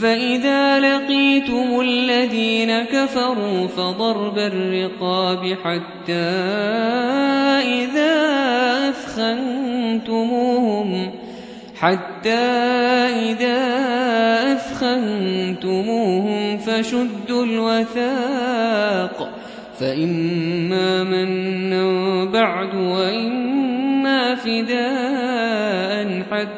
فإذا لقيتم الذين كفروا فضرب الرقاب حتى إذا أثخنتموهم حتى إذا أثخنتموهم فشدوا الوثاق فإما منا بعد وإما فداء حتى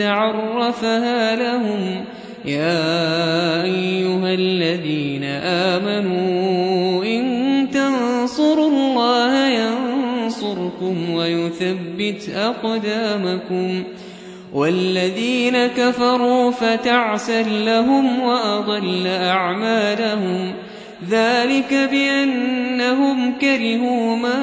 عرفها لهم. يا أيها الذين آمنوا إن تنصروا الله ينصركم ويثبت أقدامكم. والذين كفروا فتعسا لهم وأضل أعمالهم. ذلك بأنهم كرهوا ما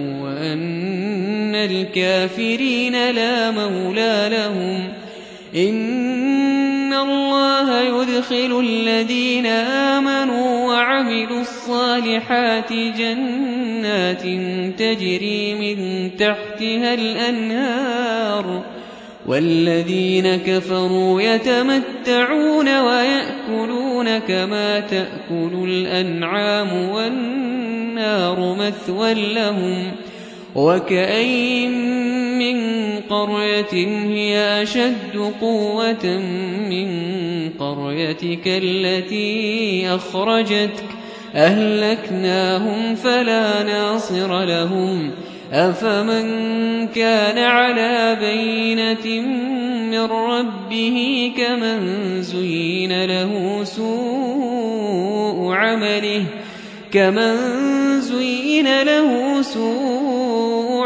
وأن الكافرين لا مولى لهم إن الله يدخل الذين آمنوا وعملوا الصالحات جنات تجري من تحتها الأنهار والذين كفروا يتمتعون ويأكلون كما تأكل الأنعام والنار مثوى لهم وكأين من قرية هي أشد قوة من قريتك التي أخرجتك أهلكناهم فلا ناصر لهم أفمن كان على بينة من ربه كمن زين له سوء عمله كمن زين له سوء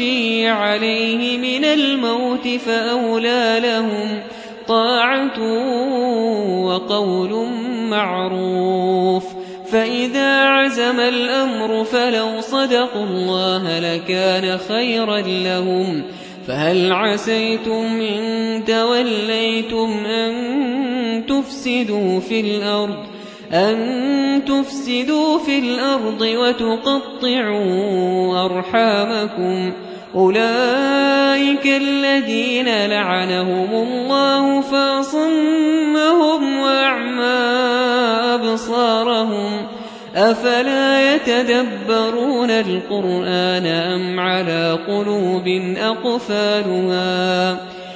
المغشي عليه من الموت فأولى لهم طاعة وقول معروف فإذا عزم الأمر فلو صدقوا الله لكان خيرا لهم فهل عسيتم إن توليتم أن تفسدوا في الأرض أن تفسدوا في الأرض وتقطعوا أرحامكم. أولئك الذين لعنهم الله فاصمهم وأعمى أبصارهم. أفلا يتدبرون القرآن أم على قلوب أقفالها؟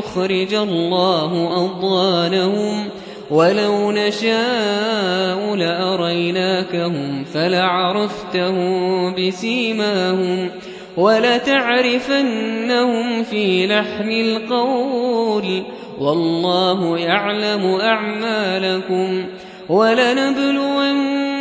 يخرج الله أضوانهم ولو نشاء لأريناكهم فلعرفتهم بسيماهم ولتعرفنهم في لحن القول والله يعلم أعمالكم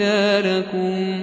أمثالكم